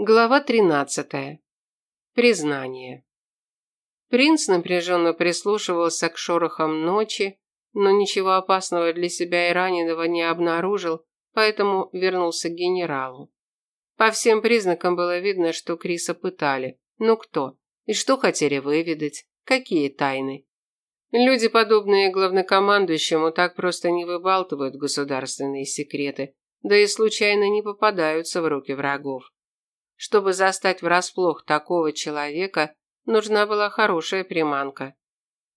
Глава 13. Признание. Принц напряженно прислушивался к шорохам ночи, но ничего опасного для себя и раненого не обнаружил, поэтому вернулся к генералу. По всем признакам было видно, что Криса пытали. Ну кто? И что хотели выведать? Какие тайны? Люди, подобные главнокомандующему, так просто не выбалтывают государственные секреты, да и случайно не попадаются в руки врагов. Чтобы застать врасплох такого человека, нужна была хорошая приманка.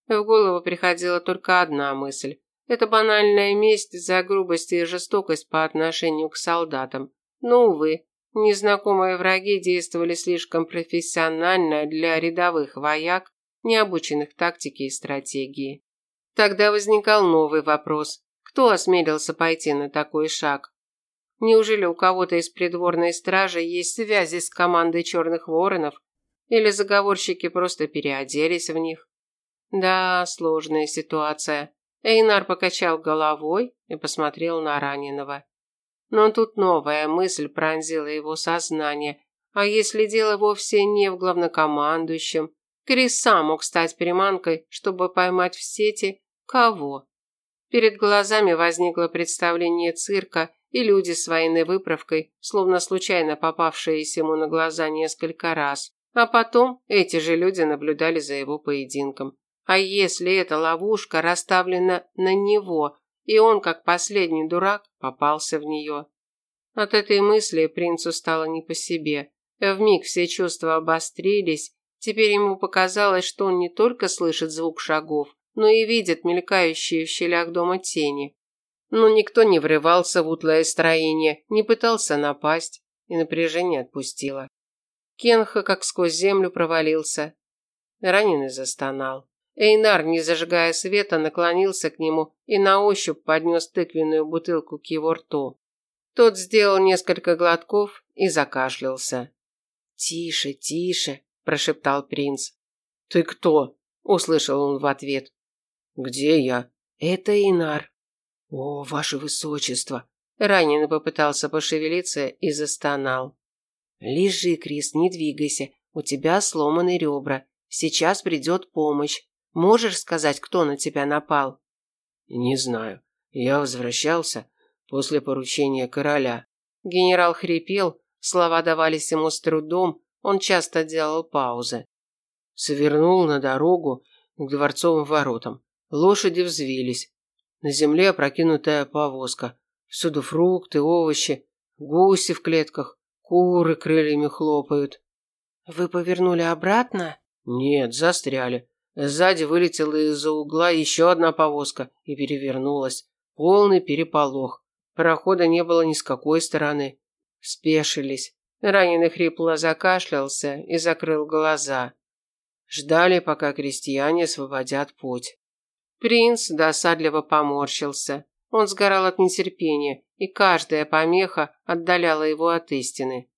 В голову приходила только одна мысль. Это банальная месть за грубость и жестокость по отношению к солдатам. Но, увы, незнакомые враги действовали слишком профессионально для рядовых вояк, не обученных тактике и стратегии. Тогда возникал новый вопрос. Кто осмелился пойти на такой шаг? Неужели у кого-то из придворной стражи есть связи с командой черных воронов? Или заговорщики просто переоделись в них? Да, сложная ситуация. Эйнар покачал головой и посмотрел на раненого. Но тут новая мысль пронзила его сознание. А если дело вовсе не в главнокомандующем? Крис сам мог стать приманкой, чтобы поймать в сети кого? Перед глазами возникло представление цирка и люди с военной выправкой, словно случайно попавшиеся ему на глаза несколько раз. А потом эти же люди наблюдали за его поединком. А если эта ловушка расставлена на него, и он, как последний дурак, попался в нее? От этой мысли принцу стало не по себе. Вмиг все чувства обострились. Теперь ему показалось, что он не только слышит звук шагов, но и видит мелькающие в щелях дома тени. Но никто не врывался в утлое строение, не пытался напасть, и напряжение отпустило. Кенха как сквозь землю провалился. Раненый застонал. Эйнар, не зажигая света, наклонился к нему и на ощупь поднес тыквенную бутылку к его рту. Тот сделал несколько глотков и закашлялся. «Тише, тише», – прошептал принц. «Ты кто?» – услышал он в ответ. «Где я?» «Это Инар». «О, ваше высочество!» Раненый попытался пошевелиться и застонал. «Лежи, Крис, не двигайся. У тебя сломаны ребра. Сейчас придет помощь. Можешь сказать, кто на тебя напал?» «Не знаю. Я возвращался после поручения короля». Генерал хрипел, слова давались ему с трудом, он часто делал паузы. Свернул на дорогу к дворцовым воротам. Лошади взвились. На земле опрокинутая повозка. Всюду фрукты, овощи, гуси в клетках, куры крыльями хлопают. Вы повернули обратно? Нет, застряли. Сзади вылетела из-за угла еще одна повозка и перевернулась. Полный переполох. Прохода не было ни с какой стороны. Спешились. Раненый хрипло закашлялся и закрыл глаза. Ждали, пока крестьяне освободят путь. Принц досадливо поморщился. Он сгорал от нетерпения, и каждая помеха отдаляла его от истины.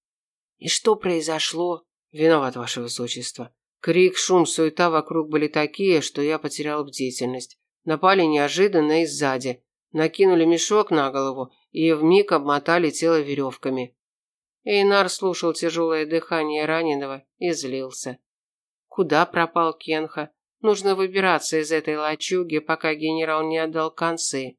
«И что произошло?» «Виноват, ваше высочество. Крик, шум, суета вокруг были такие, что я потерял бдительность. Напали неожиданно и сзади. Накинули мешок на голову и вмиг обмотали тело веревками». Эйнар слушал тяжелое дыхание раненого и злился. Куда пропал Кенха? Нужно выбираться из этой лачуги, пока генерал не отдал концы.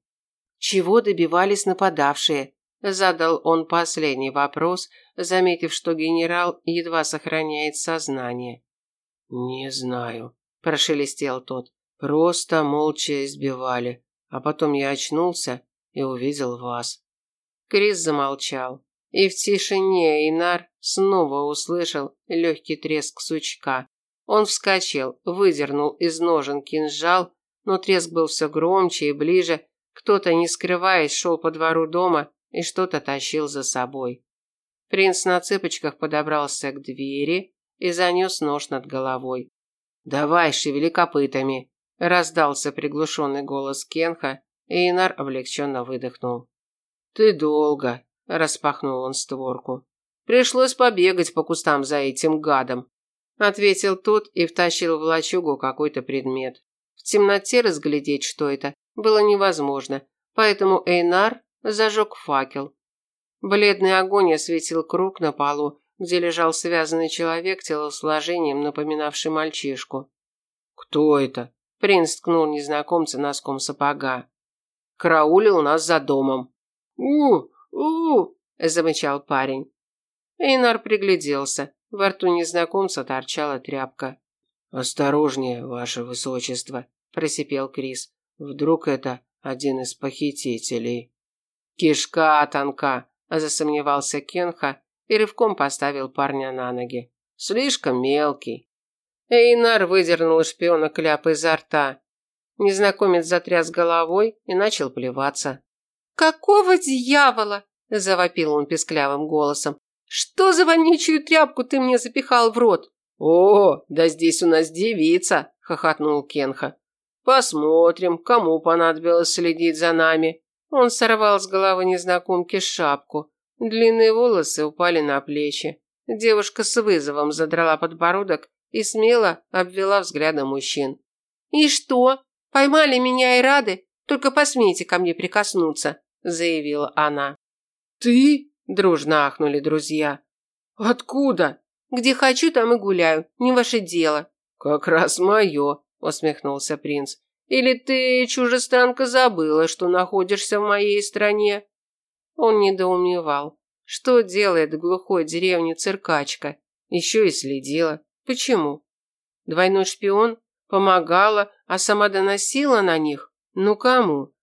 Чего добивались нападавшие? Задал он последний вопрос, заметив, что генерал едва сохраняет сознание. Не знаю, прошелестел тот. Просто молча избивали, а потом я очнулся и увидел вас. Крис замолчал, и в тишине Инар снова услышал легкий треск сучка. Он вскочил, выдернул из ножен кинжал, но треск был все громче и ближе. Кто-то, не скрываясь, шел по двору дома и что-то тащил за собой. Принц на цыпочках подобрался к двери и занес нож над головой. «Давай, шевели копытами!» – раздался приглушенный голос Кенха, и Инар облегченно выдохнул. «Ты долго!» – распахнул он створку. «Пришлось побегать по кустам за этим гадом ответил тот и втащил в лачугу какой-то предмет. В темноте разглядеть, что это, было невозможно, поэтому Эйнар зажег факел. Бледный огонь осветил круг на полу, где лежал связанный человек телосложением, напоминавший мальчишку. «Кто это?» Принц ткнул незнакомца носком сапога. «Караулил нас за домом». «У, у!» – замычал парень. Эйнар пригляделся. Во рту незнакомца торчала тряпка. «Осторожнее, ваше высочество», – просипел Крис. «Вдруг это один из похитителей?» «Кишка тонка», – засомневался Кенха и рывком поставил парня на ноги. «Слишком мелкий». Эйнар выдернул шпиона кляп изо рта. Незнакомец затряс головой и начал плеваться. «Какого дьявола?» – завопил он песклявым голосом. «Что за вонючую тряпку ты мне запихал в рот?» «О, да здесь у нас девица!» – хохотнул Кенха. «Посмотрим, кому понадобилось следить за нами». Он сорвал с головы незнакомки шапку. Длинные волосы упали на плечи. Девушка с вызовом задрала подбородок и смело обвела взглядом мужчин. «И что? Поймали меня и рады? Только посмейте ко мне прикоснуться», – заявила она. «Ты?» – дружно ахнули друзья. «Откуда?» «Где хочу, там и гуляю. Не ваше дело». «Как раз мое», – усмехнулся принц. «Или ты, чужестранка, забыла, что находишься в моей стране?» Он недоумевал. Что делает в глухой деревне циркачка? Еще и следила. Почему? Двойной шпион? Помогала, а сама доносила на них? Ну кому?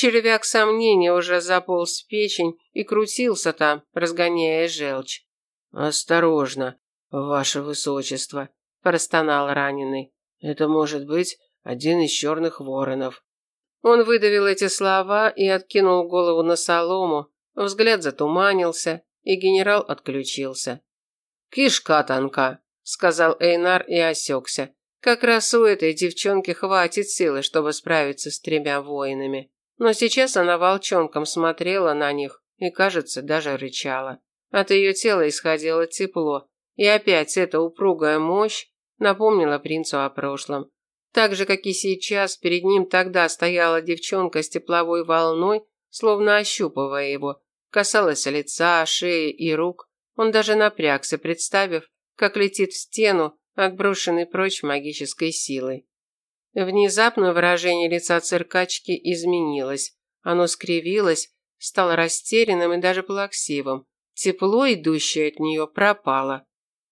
Червяк сомнения уже заполз в печень и крутился там, разгоняя желчь. «Осторожно, ваше высочество», – простонал раненый. «Это может быть один из черных воронов». Он выдавил эти слова и откинул голову на солому, взгляд затуманился, и генерал отключился. «Кишка тонка», – сказал Эйнар и осекся. «Как раз у этой девчонки хватит силы, чтобы справиться с тремя воинами». Но сейчас она волчонком смотрела на них и, кажется, даже рычала. От ее тела исходило тепло, и опять эта упругая мощь напомнила принцу о прошлом. Так же, как и сейчас, перед ним тогда стояла девчонка с тепловой волной, словно ощупывая его. Касалась лица, шеи и рук. Он даже напрягся, представив, как летит в стену, отброшенный прочь магической силой. Внезапно выражение лица циркачки изменилось. Оно скривилось, стало растерянным и даже плаксивым. Тепло, идущее от нее, пропало.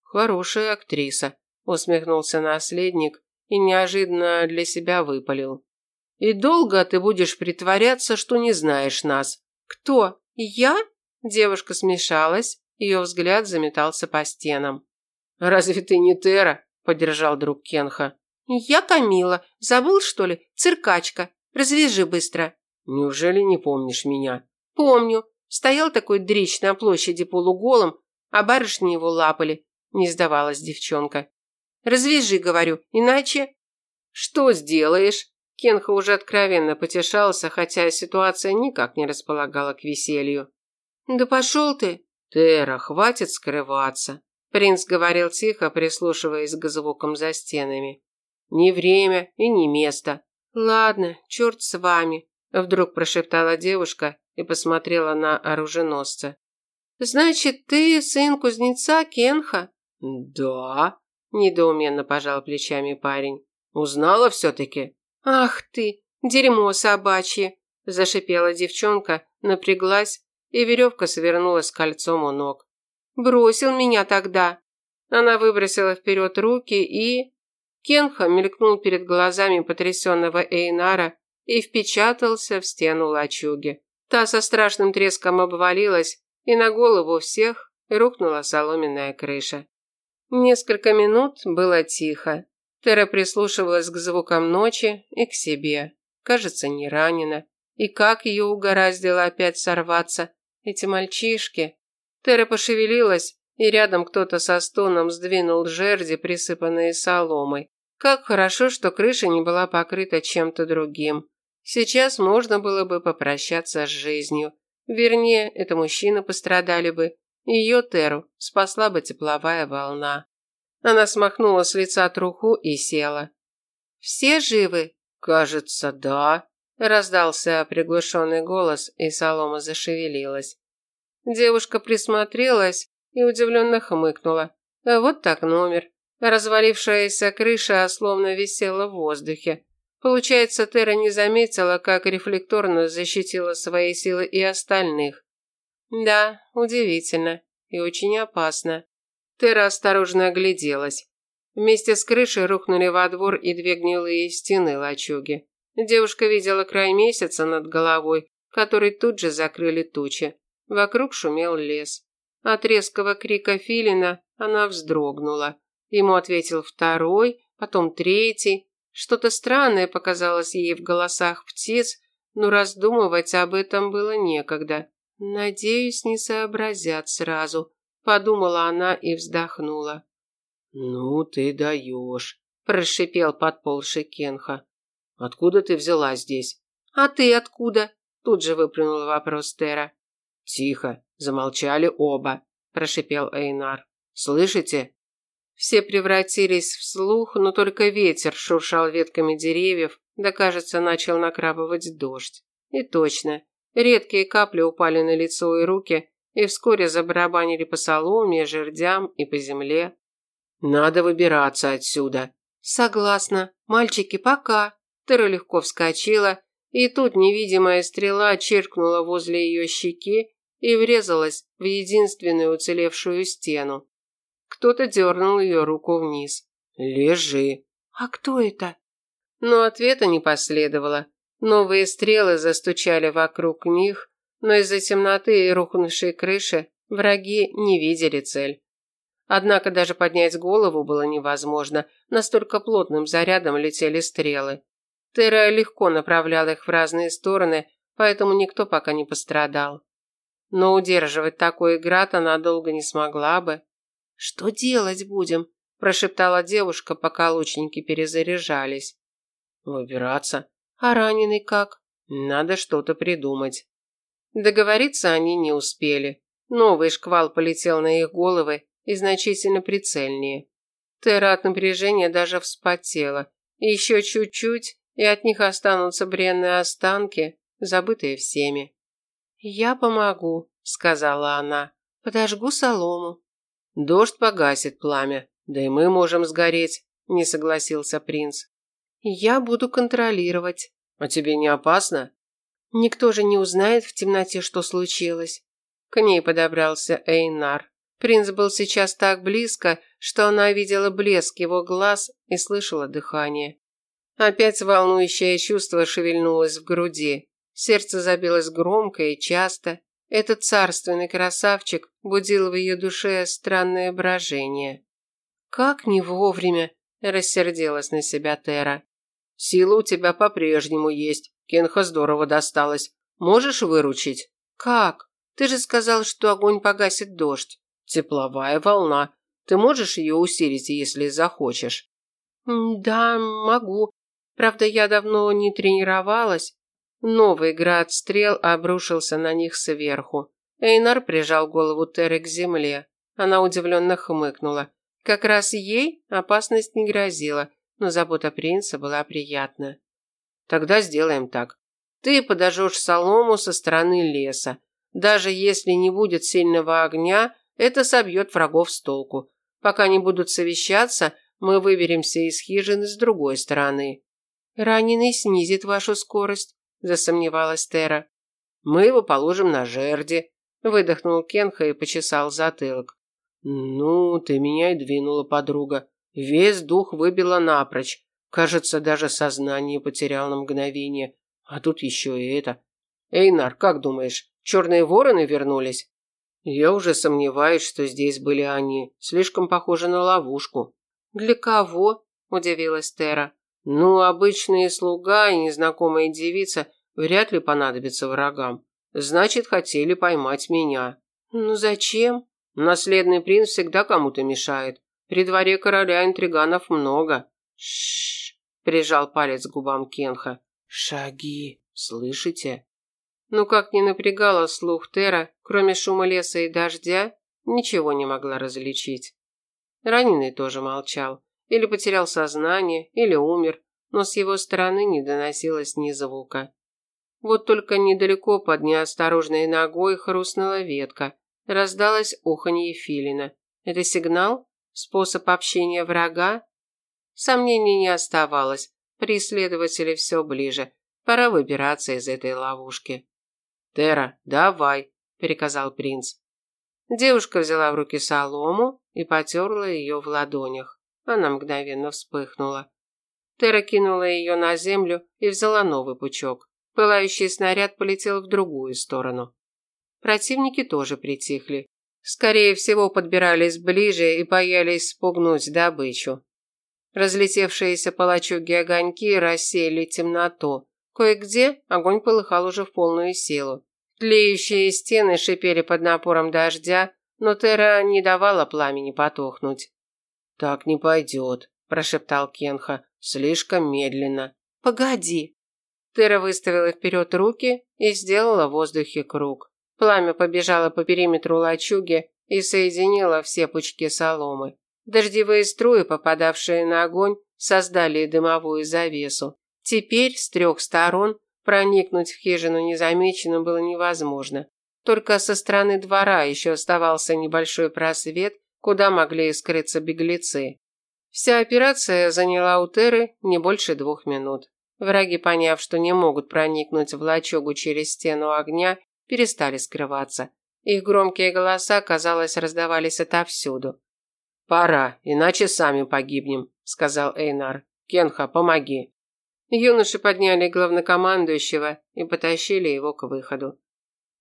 «Хорошая актриса», – усмехнулся наследник и неожиданно для себя выпалил. «И долго ты будешь притворяться, что не знаешь нас?» «Кто? Я?» Девушка смешалась, ее взгляд заметался по стенам. «Разве ты не Тера?» – поддержал друг Кенха. «Я Камила. Забыл, что ли? Циркачка. Развяжи быстро». «Неужели не помнишь меня?» «Помню. Стоял такой дрищ на площади полуголым, а барышни его лапали». Не сдавалась девчонка. «Развяжи, говорю, иначе...» «Что сделаешь?» Кенха уже откровенно потешался, хотя ситуация никак не располагала к веселью. «Да пошел ты!» «Тера, хватит скрываться!» Принц говорил тихо, прислушиваясь к звукам за стенами. Ни время и ни место. Ладно, черт с вами, вдруг прошептала девушка и посмотрела на оруженосца. Значит, ты сын кузнеца Кенха? Да, недоуменно пожал плечами парень. Узнала все-таки? Ах ты, дерьмо собачье, зашипела девчонка, напряглась, и веревка свернулась кольцом у ног. Бросил меня тогда. Она выбросила вперед руки и... Кенха мелькнул перед глазами потрясенного Эйнара и впечатался в стену лачуги. Та со страшным треском обвалилась, и на голову всех рухнула соломенная крыша. Несколько минут было тихо. Тера прислушивалась к звукам ночи и к себе. Кажется, не ранена. И как ее угораздило опять сорваться? Эти мальчишки. Тера пошевелилась, и рядом кто-то со стоном сдвинул жерди, присыпанные соломой. Как хорошо, что крыша не была покрыта чем-то другим. Сейчас можно было бы попрощаться с жизнью. Вернее, это мужчины пострадали бы. Ее Теру спасла бы тепловая волна. Она смахнула с лица труху и села. «Все живы?» «Кажется, да», – раздался приглушенный голос, и солома зашевелилась. Девушка присмотрелась и удивленно хмыкнула. Вот так номер. Развалившаяся крыша словно висела в воздухе. Получается, Тера не заметила, как рефлекторно защитила свои силы и остальных. Да, удивительно и очень опасно. Тера осторожно огляделась. Вместе с крышей рухнули во двор и две гнилые стены лачуги. Девушка видела край месяца над головой, который тут же закрыли тучи. Вокруг шумел лес. От резкого крика филина она вздрогнула. Ему ответил второй, потом третий. Что-то странное показалось ей в голосах птиц, но раздумывать об этом было некогда. Надеюсь, не сообразят сразу, подумала она и вздохнула. Ну ты даешь, прошипел подползший Кенха. Откуда ты взяла здесь? А ты откуда? Тут же выплюнул вопрос Тера. Тихо, замолчали оба, прошипел Эйнар. Слышите? Все превратились в слух, но только ветер шуршал ветками деревьев, да, кажется, начал накрапывать дождь. И точно, редкие капли упали на лицо и руки, и вскоре забарабанили по соломе, жердям и по земле. «Надо выбираться отсюда». «Согласна. Мальчики, пока». Тера легко вскочила, и тут невидимая стрела чиркнула возле ее щеки и врезалась в единственную уцелевшую стену. Кто-то дернул ее руку вниз. «Лежи». «А кто это?» Но ответа не последовало. Новые стрелы застучали вокруг них, но из-за темноты и рухнувшей крыши враги не видели цель. Однако даже поднять голову было невозможно, настолько плотным зарядом летели стрелы. Тера легко направляла их в разные стороны, поэтому никто пока не пострадал. Но удерживать такой град она долго не смогла бы. «Что делать будем?» – прошептала девушка, пока лучники перезаряжались. «Выбираться. А раненый как?» «Надо что-то придумать». Договориться они не успели. Новый шквал полетел на их головы и значительно прицельнее. Тера от напряжения даже вспотела. Еще чуть-чуть, и от них останутся бренные останки, забытые всеми. «Я помогу», – сказала она. «Подожгу солому». Дождь погасит пламя, да и мы можем сгореть, не согласился принц. Я буду контролировать. А тебе не опасно? Никто же не узнает в темноте, что случилось. К ней подобрался Эйнар. Принц был сейчас так близко, что она видела блеск его глаз и слышала дыхание. Опять волнующее чувство шевельнулось в груди. Сердце забилось громко и часто. Этот царственный красавчик будил в ее душе странное брожение. «Как не вовремя!» – рассердилась на себя Тера. «Сила у тебя по-прежнему есть. Кенха здорово досталось. Можешь выручить?» «Как? Ты же сказал, что огонь погасит дождь». «Тепловая волна. Ты можешь ее усилить, если захочешь?» «Да, могу. Правда, я давно не тренировалась. Новый град стрел обрушился на них сверху. Эйнар прижал голову Теры к земле. Она удивленно хмыкнула. Как раз ей опасность не грозила, но забота принца была приятна. Тогда сделаем так. Ты подожжешь солому со стороны леса. Даже если не будет сильного огня, это собьет врагов с толку. Пока не будут совещаться, мы выберемся из хижины с другой стороны. Раненый снизит вашу скорость, засомневалась Тера. Мы его положим на жерди, выдохнул Кенха и почесал затылок. Ну, ты меня и двинула, подруга. Весь дух выбила напрочь. Кажется, даже сознание потерял на мгновение. А тут еще и это. Эйнар, как думаешь, черные вороны вернулись? Я уже сомневаюсь, что здесь были они. Слишком похоже на ловушку. Для кого? удивилась Тера. Ну, обычные слуга и незнакомая девица вряд ли понадобятся врагам. Значит, хотели поймать меня. Ну зачем? Наследный принц всегда кому-то мешает. При дворе короля интриганов много. Шш, прижал палец к губам Кенха. Шаги, слышите? Ну как не напрягала слух Тера, кроме шума леса и дождя, ничего не могла различить. Раненый тоже молчал. Или потерял сознание, или умер, но с его стороны не доносилось ни звука. Вот только недалеко под неосторожной ногой хрустнула ветка. раздалось уханье филина. Это сигнал? Способ общения врага? Сомнений не оставалось. Преследователи все ближе. Пора выбираться из этой ловушки. «Тера, давай», – приказал принц. Девушка взяла в руки солому и потерла ее в ладонях. Она мгновенно вспыхнула. Тера кинула ее на землю и взяла новый пучок. Пылающий снаряд полетел в другую сторону. Противники тоже притихли. Скорее всего, подбирались ближе и боялись спугнуть добычу. Разлетевшиеся по лачуге огоньки рассеяли темноту. Кое-где огонь полыхал уже в полную силу. Тлеющие стены шипели под напором дождя, но Тера не давала пламени потухнуть. «Так не пойдет», – прошептал Кенха. «Слишком медленно». «Погоди». Тера выставила вперед руки и сделала в воздухе круг. Пламя побежало по периметру лачуги и соединило все пучки соломы. Дождевые струи, попадавшие на огонь, создали дымовую завесу. Теперь с трех сторон проникнуть в хижину незамеченным было невозможно. Только со стороны двора еще оставался небольшой просвет, куда могли скрыться беглецы. Вся операция заняла у Теры не больше двух минут. Враги, поняв, что не могут проникнуть в лачугу через стену огня, перестали скрываться. Их громкие голоса, казалось, раздавались отовсюду. «Пора, иначе сами погибнем», – сказал Эйнар. «Кенха, помоги». Юноши подняли главнокомандующего и потащили его к выходу.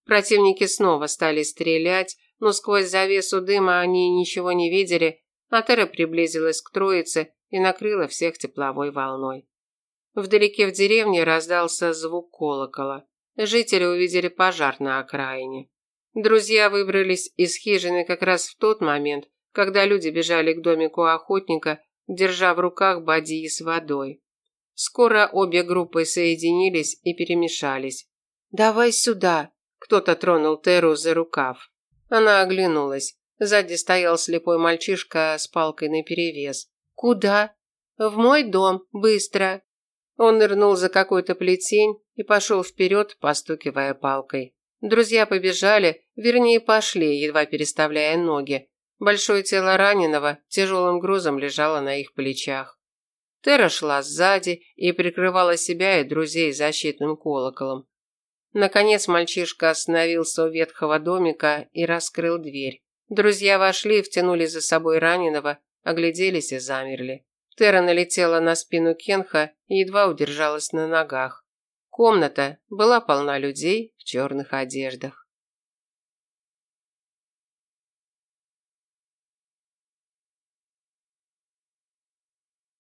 Противники снова стали стрелять, но сквозь завесу дыма они ничего не видели, а Тера приблизилась к троице и накрыла всех тепловой волной. Вдалеке в деревне раздался звук колокола. Жители увидели пожар на окраине. Друзья выбрались из хижины как раз в тот момент, когда люди бежали к домику охотника, держа в руках бадьи с водой. Скоро обе группы соединились и перемешались. «Давай сюда!» Кто-то тронул Теру за рукав. Она оглянулась. Сзади стоял слепой мальчишка с палкой наперевес. «Куда?» «В мой дом, быстро!» Он нырнул за какой-то плетень и пошел вперед, постукивая палкой. Друзья побежали, вернее пошли, едва переставляя ноги. Большое тело раненого тяжелым грузом лежало на их плечах. Тера шла сзади и прикрывала себя и друзей защитным колоколом. Наконец мальчишка остановился у ветхого домика и раскрыл дверь. Друзья вошли, втянули за собой раненого, огляделись и замерли. Тера налетела на спину Кенха и едва удержалась на ногах. Комната была полна людей в черных одеждах.